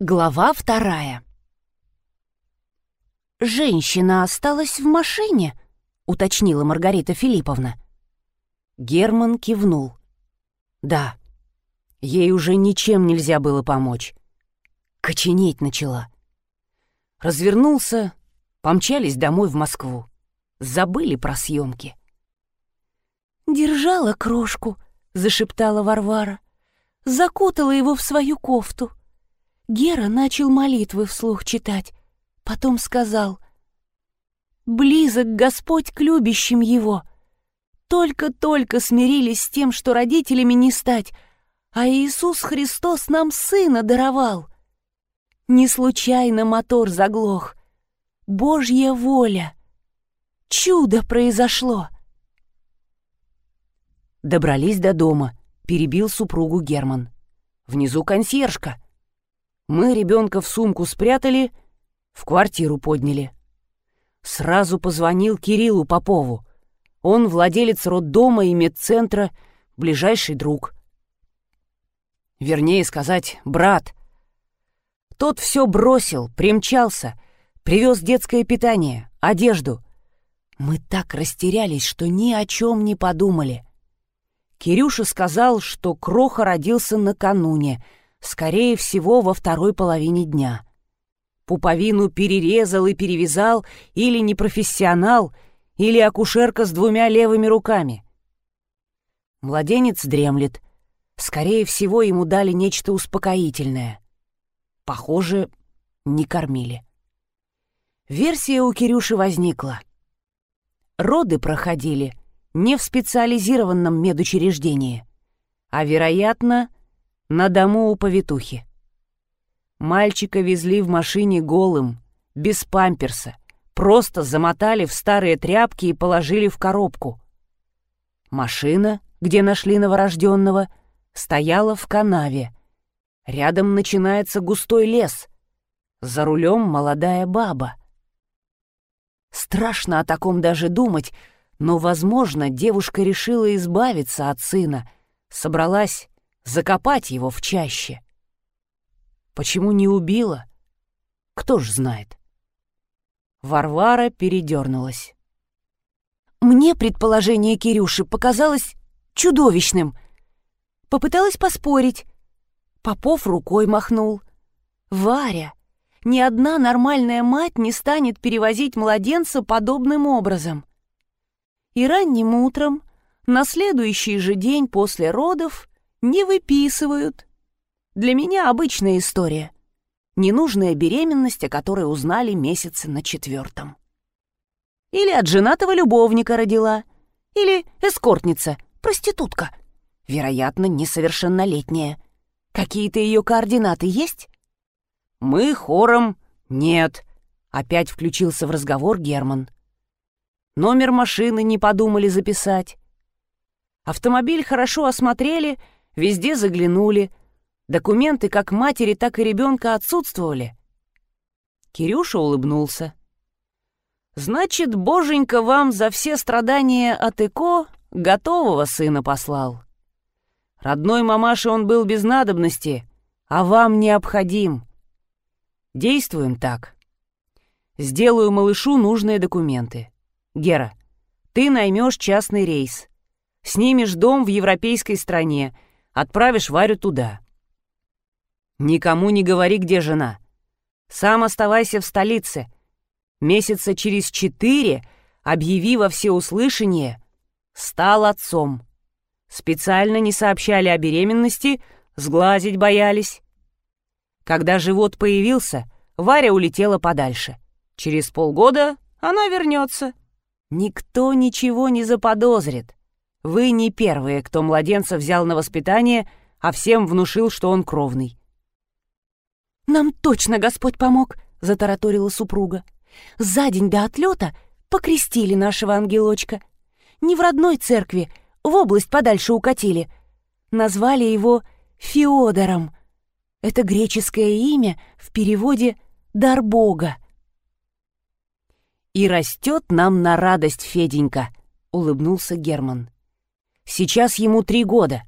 Глава вторая. «Женщина осталась в машине?» — уточнила Маргарита Филипповна. Герман кивнул. «Да, ей уже ничем нельзя было помочь. Коченеть начала. Развернулся, помчались домой в Москву. Забыли про съемки». «Держала крошку», — зашептала Варвара. «Закутала его в свою кофту». Гера начал молитвы вслух читать, потом сказал «Близок Господь к любящим Его. Только-только смирились с тем, что родителями не стать, а Иисус Христос нам Сына даровал. Не случайно мотор заглох. Божья воля. Чудо произошло». Добрались до дома, перебил супругу Герман. Внизу консьержка. Мы ребенка в сумку спрятали, в квартиру подняли. Сразу позвонил Кириллу Попову. Он владелец роддома и медцентра, ближайший друг. Вернее сказать, брат. Тот все бросил, примчался, привез детское питание, одежду. Мы так растерялись, что ни о чем не подумали. Кирюша сказал, что Кроха родился накануне — скорее всего, во второй половине дня. Пуповину перерезал и перевязал или непрофессионал, или акушерка с двумя левыми руками. Младенец дремлет. Скорее всего, ему дали нечто успокоительное. Похоже, не кормили. Версия у Кирюши возникла. Роды проходили не в специализированном медучреждении, а, вероятно, на дому у повитухи. Мальчика везли в машине голым, без памперса, просто замотали в старые тряпки и положили в коробку. Машина, где нашли новорожденного, стояла в канаве. Рядом начинается густой лес. За рулем молодая баба. Страшно о таком даже думать, но, возможно, девушка решила избавиться от сына, собралась закопать его в чаще. Почему не убила? Кто ж знает. Варвара передернулась. Мне предположение Кирюши показалось чудовищным. Попыталась поспорить. Попов рукой махнул. «Варя, ни одна нормальная мать не станет перевозить младенца подобным образом». И ранним утром, на следующий же день после родов, не выписывают. Для меня обычная история. Ненужная беременность, о которой узнали месяца на четвертом. Или от женатого любовника родила. Или эскортница, проститутка. Вероятно, несовершеннолетняя. Какие-то ее координаты есть? Мы хором «нет», — опять включился в разговор Герман. Номер машины не подумали записать. Автомобиль хорошо осмотрели — Везде заглянули. Документы как матери, так и ребенка отсутствовали. Кирюша улыбнулся. «Значит, боженька вам за все страдания от ЭКО готового сына послал. Родной мамаше он был без надобности, а вам необходим. Действуем так. Сделаю малышу нужные документы. Гера, ты наймешь частный рейс. Снимешь дом в европейской стране — Отправишь Варю туда. Никому не говори, где жена. Сам оставайся в столице. Месяца через четыре объяви во всеуслышание «стал отцом». Специально не сообщали о беременности, сглазить боялись. Когда живот появился, Варя улетела подальше. Через полгода она вернется. Никто ничего не заподозрит. Вы не первые, кто младенца взял на воспитание, а всем внушил, что он кровный». «Нам точно Господь помог», — затараторила супруга. «За день до отлета покрестили нашего ангелочка. Не в родной церкви, в область подальше укатили. Назвали его Феодором. Это греческое имя в переводе «дар Бога». «И растет нам на радость Феденька», — улыбнулся Герман. Сейчас ему три года,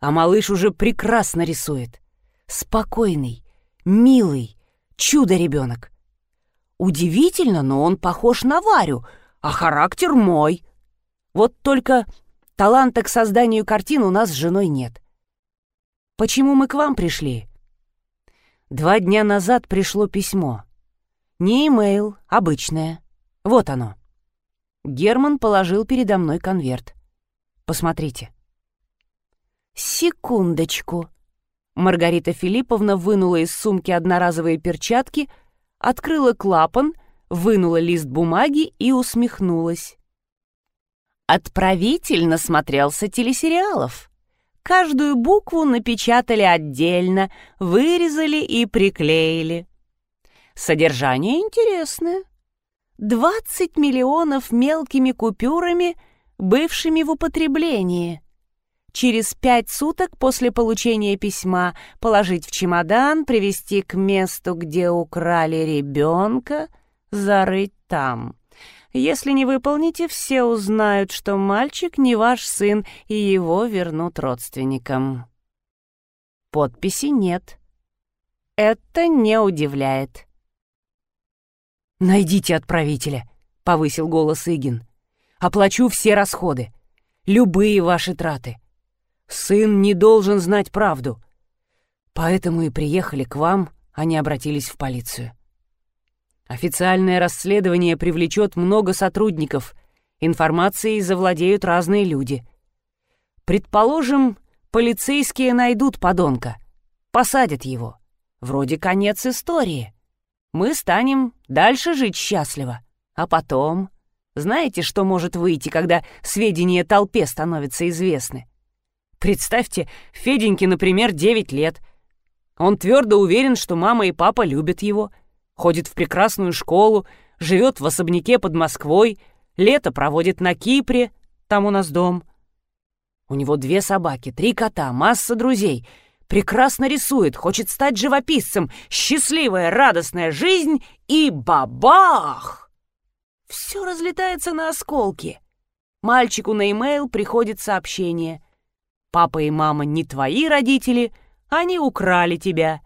а малыш уже прекрасно рисует. Спокойный, милый, чудо-ребенок. Удивительно, но он похож на Варю, а характер мой. Вот только таланта к созданию картин у нас с женой нет. Почему мы к вам пришли? Два дня назад пришло письмо. Не имейл, обычное. Вот оно. Герман положил передо мной конверт. Посмотрите. Секундочку. Маргарита Филипповна вынула из сумки одноразовые перчатки, открыла клапан, вынула лист бумаги и усмехнулась. Отправитель насмотрелся телесериалов. Каждую букву напечатали отдельно, вырезали и приклеили. Содержание интересное. 20 миллионов мелкими купюрами, бывшими в употреблении. Через пять суток после получения письма положить в чемодан, привезти к месту, где украли ребенка, зарыть там. Если не выполните, все узнают, что мальчик не ваш сын, и его вернут родственникам. Подписи нет. Это не удивляет. «Найдите отправителя», — повысил голос Игин. «Оплачу все расходы, любые ваши траты. Сын не должен знать правду. Поэтому и приехали к вам, а не обратились в полицию. Официальное расследование привлечет много сотрудников, информацией завладеют разные люди. Предположим, полицейские найдут подонка, посадят его. Вроде конец истории. Мы станем дальше жить счастливо. А потом... Знаете, что может выйти, когда сведения толпе становятся известны? Представьте, Феденьке, например, 9 лет. Он твердо уверен, что мама и папа любят его — ходит в прекрасную школу, живет в особняке под Москвой, лето проводит на Кипре, там у нас дом. У него две собаки, три кота, масса друзей. Прекрасно рисует, хочет стать живописцем. Счастливая, радостная жизнь и бабах! Все разлетается на осколки. Мальчику на имейл приходит сообщение. «Папа и мама не твои родители, они украли тебя.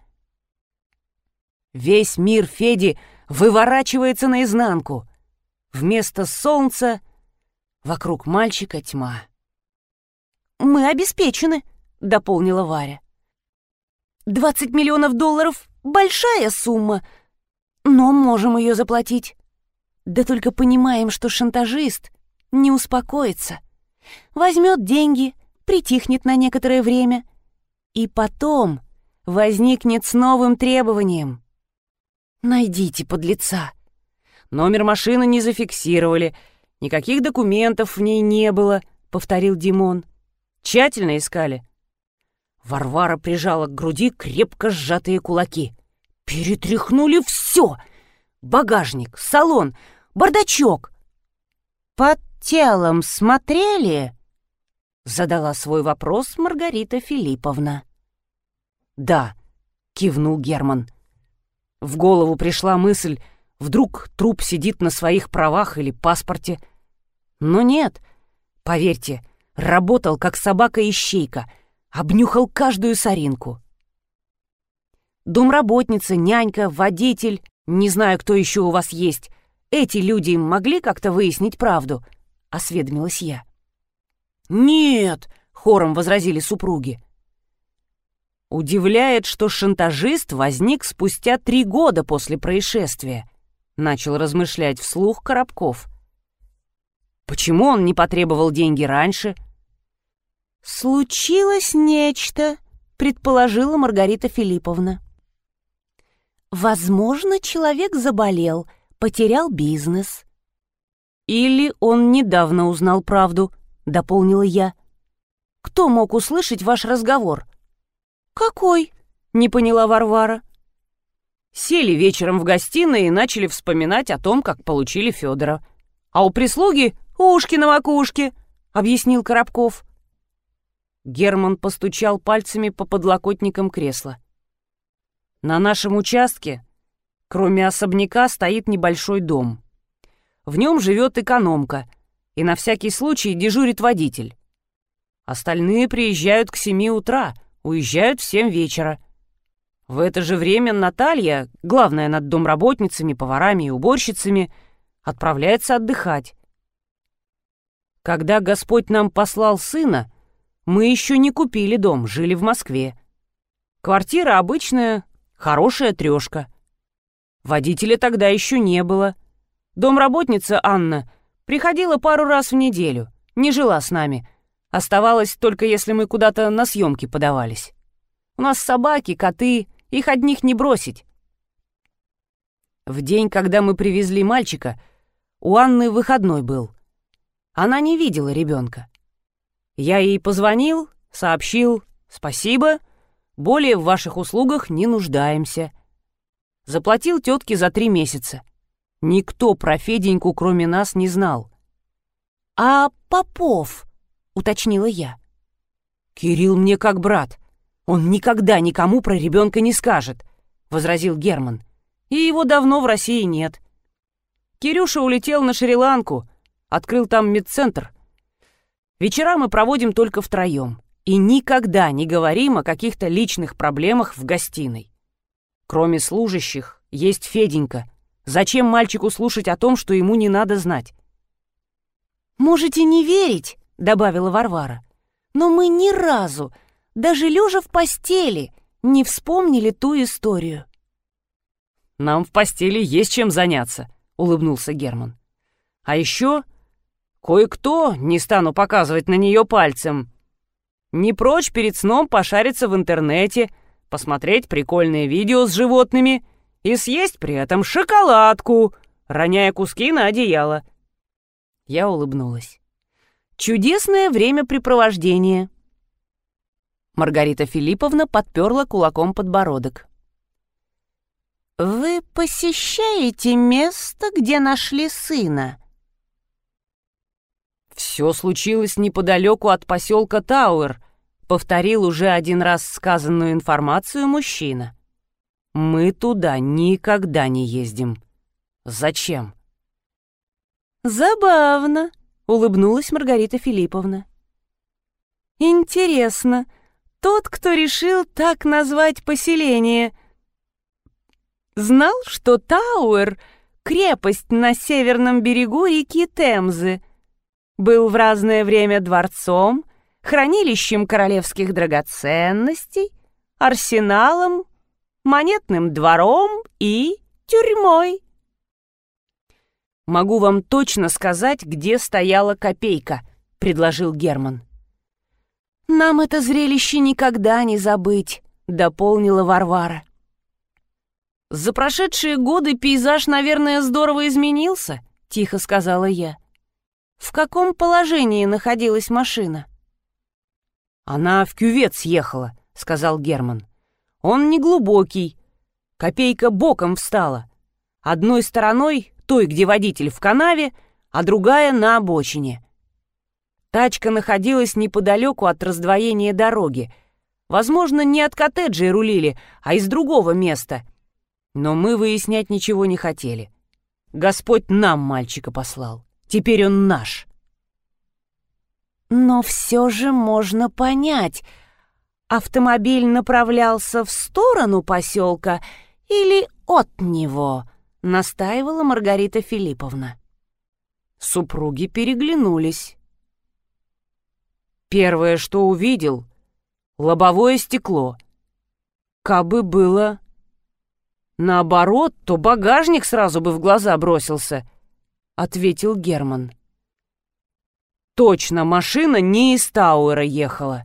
Весь мир Феди выворачивается наизнанку. Вместо солнца вокруг мальчика тьма. «Мы обеспечены», — дополнила Варя. «Двадцать миллионов долларов — большая сумма, но можем ее заплатить. Да только понимаем, что шантажист не успокоится. Возьмет деньги, притихнет на некоторое время и потом возникнет с новым требованием. Найдите подлеца. Номер машины не зафиксировали, никаких документов в ней не было, повторил Димон. Тщательно искали. Варвара прижала к груди крепко сжатые кулаки. Перетряхнули все. Багажник, салон, бардачок. Под телом смотрели? Задала свой вопрос Маргарита Филипповна. Да, кивнул Герман. В голову пришла мысль, вдруг труп сидит на своих правах или паспорте. Но нет, поверьте, работал как собака-ищейка, обнюхал каждую соринку. Домработница, нянька, водитель, не знаю, кто еще у вас есть, эти люди могли как-то выяснить правду? Осведомилась я. «Нет!» — хором возразили супруги. Удивляет, что шантажист возник спустя три года после происшествия, начал размышлять вслух Коробков. Почему он не потребовал деньги раньше? Случилось нечто, предположила Маргарита Филипповна. Возможно, человек заболел, потерял бизнес. Или он недавно узнал правду, дополнила я. Кто мог услышать ваш разговор? «Какой?» — не поняла Варвара. Сели вечером в гостиной и начали вспоминать о том, как получили Федора. «А у прислуги ушки на макушке», — объяснил Коробков. Герман постучал пальцами по подлокотникам кресла. «На нашем участке, кроме особняка, стоит небольшой дом. В нем живет экономка, и на всякий случай дежурит водитель. Остальные приезжают к семи утра — уезжают в семь вечера. В это же время Наталья, главная над домработницами, поварами и уборщицами, отправляется отдыхать. Когда Господь нам послал сына, мы еще не купили дом, жили в Москве. Квартира обычная, хорошая трешка. Водителя тогда еще не было. Домработница Анна приходила пару раз в неделю, не жила с нами. Оставалась только если мы куда-то на съемки подавались. У нас собаки, коты, их одних не бросить. В день, когда мы привезли мальчика, у Анны выходной был. Она не видела ребенка. Я ей позвонил, сообщил «Спасибо, более в ваших услугах не нуждаемся». Заплатил тетке за три месяца. Никто про Феденьку, кроме нас, не знал. «А Попов?» — уточнила я. «Кирилл мне как брат. Он никогда никому про ребенка не скажет», — возразил Герман. «И его давно в России нет. Кирюша улетел на Шри-Ланку, открыл там медцентр. Вечера мы проводим только втроем и никогда не говорим о каких-то личных проблемах в гостиной. Кроме служащих, есть Феденька. Зачем мальчику слушать о том, что ему не надо знать? «Можете не верить», — добавила Варвара, «но мы ни разу, даже лежа в постели, не вспомнили ту историю». «Нам в постели есть чем заняться», — улыбнулся Герман. «А еще кое-кто, не стану показывать на нее пальцем, не прочь перед сном пошариться в интернете, посмотреть прикольные видео с животными и съесть при этом шоколадку, роняя куски на одеяло». Я улыбнулась. «Чудесное времяпрепровождение». Маргарита Филипповна подперла кулаком подбородок. «Вы посещаете место, где нашли сына?» «Все случилось неподалеку от поселка Тауэр», — повторил уже один раз сказанную информацию мужчина. «Мы туда никогда не ездим. Зачем?» «Забавно», — улыбнулась Маргарита Филипповна. «Интересно, тот, кто решил так назвать поселение, Знал, что Тауэр — крепость на северном берегу реки Темзы. Был в разное время дворцом, хранилищем королевских драгоценностей, арсеналом, монетным двором и тюрьмой. «Могу вам точно сказать, где стояла копейка», — предложил Герман. «Нам это зрелище никогда не забыть», — дополнила Варвара. «За прошедшие годы пейзаж, наверное, здорово изменился», — тихо сказала я. «В каком положении находилась машина?» «Она в кювет съехала», — сказал Герман. «Он не глубокий. Копейка боком встала. Одной стороной, той, где водитель в канаве, а другая на обочине. Тачка находилась неподалеку от раздвоения дороги. Возможно, не от коттеджей рулили, а из другого места — но мы выяснять ничего не хотели. Господь нам мальчика послал. Теперь он наш. Но все же можно понять, автомобиль направлялся в сторону поселка или от него, настаивала Маргарита Филипповна. Супруги переглянулись. Первое, что увидел — лобовое стекло. Кабы было Наоборот, то багажник сразу бы в глаза бросился, ответил Герман. Точно, машина не из Тауэра ехала.